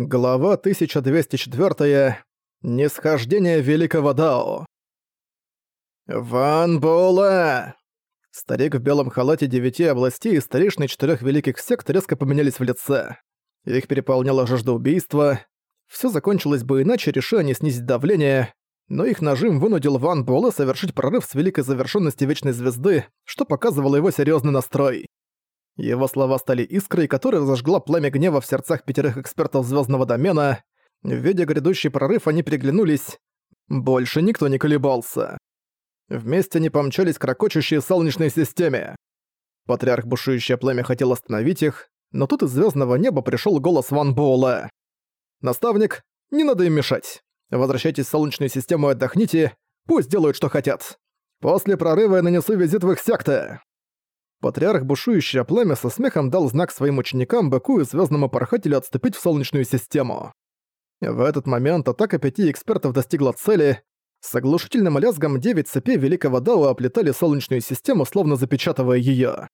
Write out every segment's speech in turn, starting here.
Глава 1204. Нисхождение Великого Дао. «Ван Була!» Старик в белом халате девяти областей и старейшины четырех великих сект резко поменялись в лице. Их переполняла жажда убийства. Все закончилось бы иначе, решая не снизить давление, но их нажим вынудил Ван Була совершить прорыв с великой завершенности Вечной Звезды, что показывало его серьезный настрой. Его слова стали искрой, которая зажгла пламя гнева в сердцах пятерых экспертов звездного домена. Видя грядущий прорыв, они переглянулись. Больше никто не колебался. Вместе они помчались к ракочущей солнечной системе. Патриарх бушующее пламя хотел остановить их, но тут из звездного неба пришел голос Ван Боула. «Наставник, не надо им мешать. Возвращайтесь в солнечную систему и отдохните, пусть делают, что хотят. После прорыва я нанесу визит в их секты». Патриарх Бушующее Пламя со смехом дал знак своим ученикам, Быку и Звездному Порхателю отступить в Солнечную систему. В этот момент атака пяти экспертов достигла цели. С оглушительным лязгом девять цепей Великого Дао оплетали Солнечную систему, словно запечатывая её.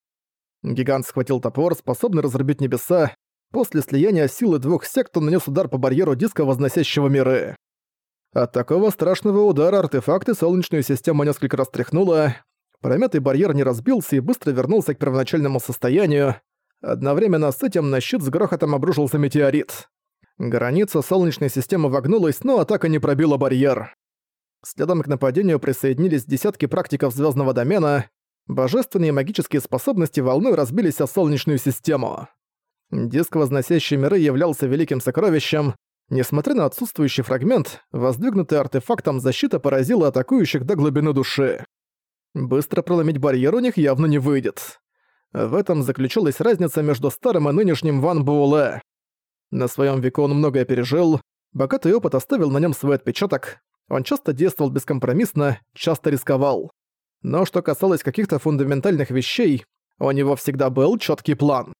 Гигант схватил топор, способный разрубить небеса. После слияния силы двух сект он нанес удар по барьеру диска, возносящего миры. От такого страшного удара артефакты Солнечную систему несколько раз тряхнуло, Промятый барьер не разбился и быстро вернулся к первоначальному состоянию. Одновременно с этим на щит с грохотом обрушился метеорит. Граница Солнечной системы вогнулась, но атака не пробила барьер. Следом к нападению присоединились десятки практиков звездного домена. Божественные магические способности волной разбились о Солнечную систему. Диск, возносящий миры, являлся великим сокровищем. Несмотря на отсутствующий фрагмент, воздвигнутый артефактом защита поразила атакующих до глубины души. Быстро проломить барьер у них явно не выйдет. В этом заключалась разница между старым и нынешним Ван Буэлэ. На своем веку он многое пережил, богатый опыт оставил на нем свой отпечаток, он часто действовал бескомпромиссно, часто рисковал. Но что касалось каких-то фундаментальных вещей, у него всегда был четкий план.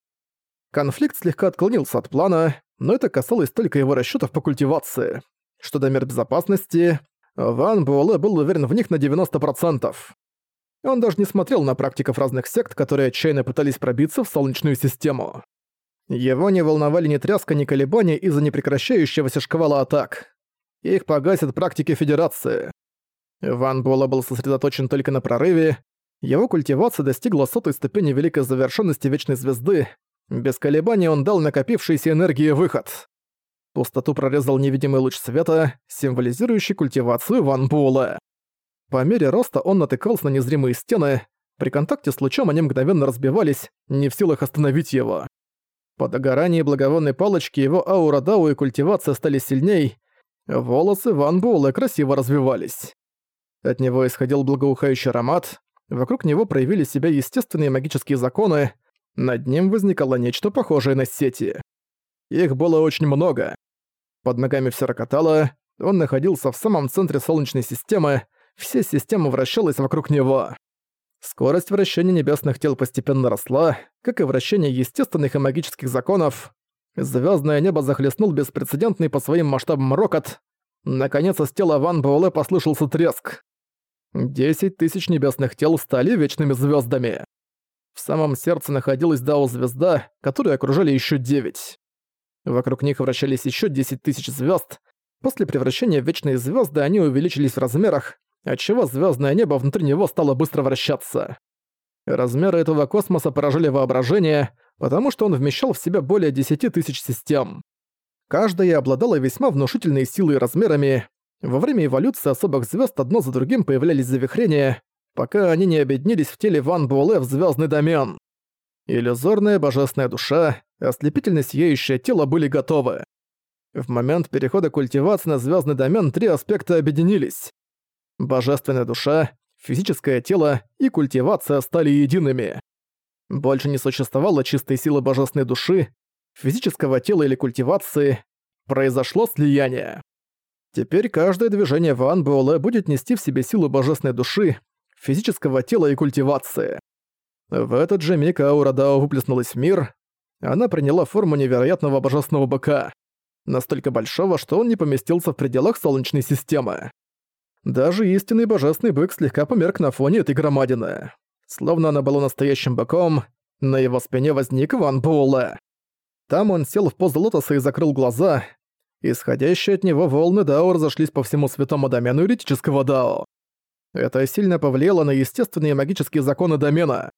Конфликт слегка отклонился от плана, но это касалось только его расчетов по культивации. Что до мер безопасности, Ван Буэлэ был уверен в них на 90%. Он даже не смотрел на практиков разных сект, которые отчаянно пытались пробиться в Солнечную систему. Его не волновали ни тряска, ни колебания из-за непрекращающегося шквала атак. Их погасят практики Федерации. Ван Буэлла был сосредоточен только на прорыве. Его культивация достигла сотой ступени великой завершенности Вечной Звезды. Без колебаний он дал накопившейся энергии выход. Пустоту прорезал невидимый луч света, символизирующий культивацию Ван Буэлла. По мере роста он натыкался на незримые стены, при контакте с лучом они мгновенно разбивались, не в силах остановить его. По догорании благовонной палочки его аура Дау и культивация стали сильней, волосы Ван Буэлэ красиво развивались. От него исходил благоухающий аромат, вокруг него проявили себя естественные магические законы, над ним возникало нечто похожее на сети. Их было очень много. Под ногами все рокотало, он находился в самом центре Солнечной системы, вся система вращалась вокруг него. Скорость вращения небесных тел постепенно росла, как и вращение естественных и магических законов. Звездное небо захлестнул беспрецедентный по своим масштабам рокот. Наконец из тела Ван Буэлэ послышался треск. Десять тысяч небесных тел стали вечными звездами. В самом сердце находилась Дао-звезда, которую окружали еще девять. Вокруг них вращались еще десять тысяч звезд. После превращения в вечные звезды они увеличились в размерах, отчего звездное небо внутри него стало быстро вращаться. Размеры этого космоса поражали воображение, потому что он вмещал в себя более 10 тысяч систем. Каждая обладала весьма внушительной силой и размерами. Во время эволюции особых звезд одно за другим появлялись завихрения, пока они не объединились в теле Ван Буэлэ в звездный домен. Иллюзорная божественная душа, ослепительно сияющее тело были готовы. В момент перехода культивации на звездный домен три аспекта объединились. Божественная душа, физическое тело и культивация стали едиными. Больше не существовало чистой силы божественной души, физического тела или культивации. Произошло слияние. Теперь каждое движение Ван Буэлэ будет нести в себе силу божественной души, физического тела и культивации. В этот же миг аура Дао выплеснулась в мир. Она приняла форму невероятного божественного быка. Настолько большого, что он не поместился в пределах Солнечной системы. Даже истинный божественный бык слегка померк на фоне этой громадины. Словно она была настоящим быком, на его спине возник Ван Буэлэ. Там он сел в позу лотоса и закрыл глаза. Исходящие от него волны Дао разошлись по всему святому домену юридического Дао. Это сильно повлияло на естественные магические законы домена.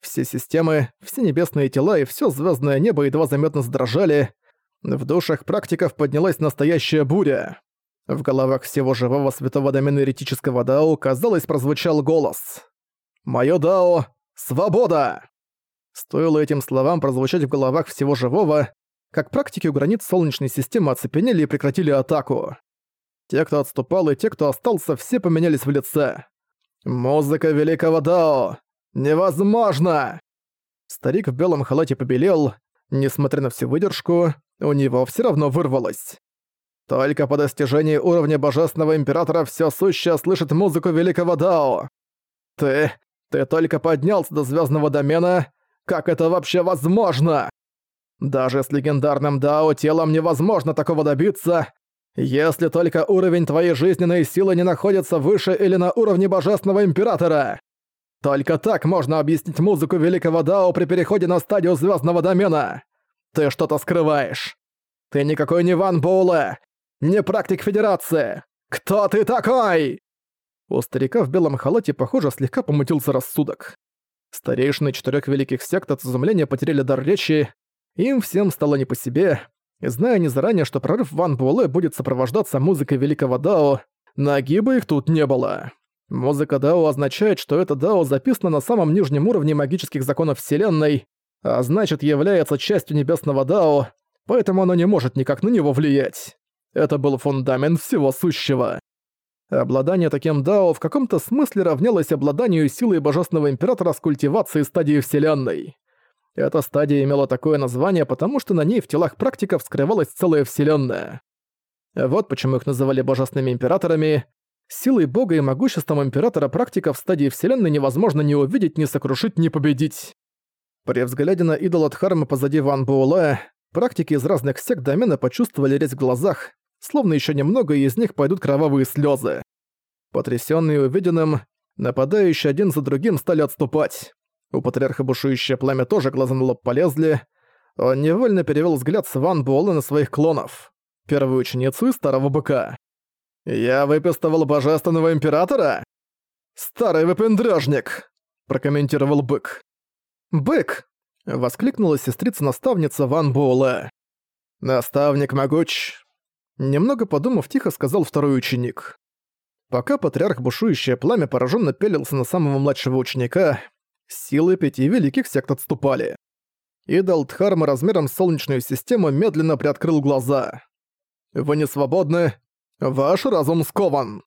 Все системы, все небесные тела и все звездное небо едва заметно задрожали. В душах практиков поднялась настоящая буря. В головах всего живого святого домена Дао, казалось, прозвучал голос. «Моё Дао — свобода!» Стоило этим словам прозвучать в головах всего живого, как практики у границ Солнечной системы оцепенели и прекратили атаку. Те, кто отступал, и те, кто остался, все поменялись в лице. «Музыка Великого Дао! Невозможно!» Старик в белом халате побелел. Несмотря на всю выдержку, у него все равно вырвалось. Только по достижении уровня Божественного Императора все сущее слышит музыку Великого Дао. Ты... ты только поднялся до звездного домена, как это вообще возможно? Даже с легендарным Дао телом невозможно такого добиться, если только уровень твоей жизненной силы не находится выше или на уровне Божественного Императора. Только так можно объяснить музыку Великого Дао при переходе на стадию Звездного Домена. Ты что-то скрываешь. Ты никакой не Ван Боуле, не практик Федерации. Кто ты такой? У старика в белом халате, похоже, слегка помутился рассудок. Старейшины четырех великих сект от изумления потеряли дар речи, им всем стало не по себе, и зная не заранее, что прорыв Ван Буэлэ будет сопровождаться музыкой Великого Дао, нагиба их тут не было. Музыка Дао означает, что это Дао записано на самом нижнем уровне магических законов Вселенной, а значит является частью Небесного Дао, поэтому оно не может никак на него влиять. Это был фундамент всего сущего. Обладание таким дао в каком-то смысле равнялось обладанию силой Божественного Императора с культивацией стадии Вселенной. Эта стадия имела такое название, потому что на ней в телах практиков скрывалась целая Вселенная. Вот почему их называли Божественными Императорами. Силой Бога и могуществом Императора практиков стадии Вселенной невозможно ни увидеть, ни сокрушить, ни победить. При взгляде на идола Дхармы позади Ван Буэлэ, практики из разных сект домена почувствовали резь в глазах, словно еще немного, и из них пойдут кровавые слезы. Потрясенные увиденным, нападающие один за другим стали отступать. У патриарха бушующее пламя тоже глаза на лоб полезли. Он невольно перевел взгляд с Ван Буэлла на своих клонов. Первую ученицу и старого быка. «Я выпистывал божественного императора?» «Старый выпендрёжник!» – прокомментировал бык. «Бык!» – воскликнула сестрица-наставница Ван Буэлэ. «Наставник могуч, Немного подумав, тихо сказал второй ученик. Пока патриарх бушующее пламя пораженно пелился на самого младшего ученика, силы пяти великих сект отступали. Идол Дхарма размером с солнечную систему медленно приоткрыл глаза. «Вы не свободны. Ваш разум скован!»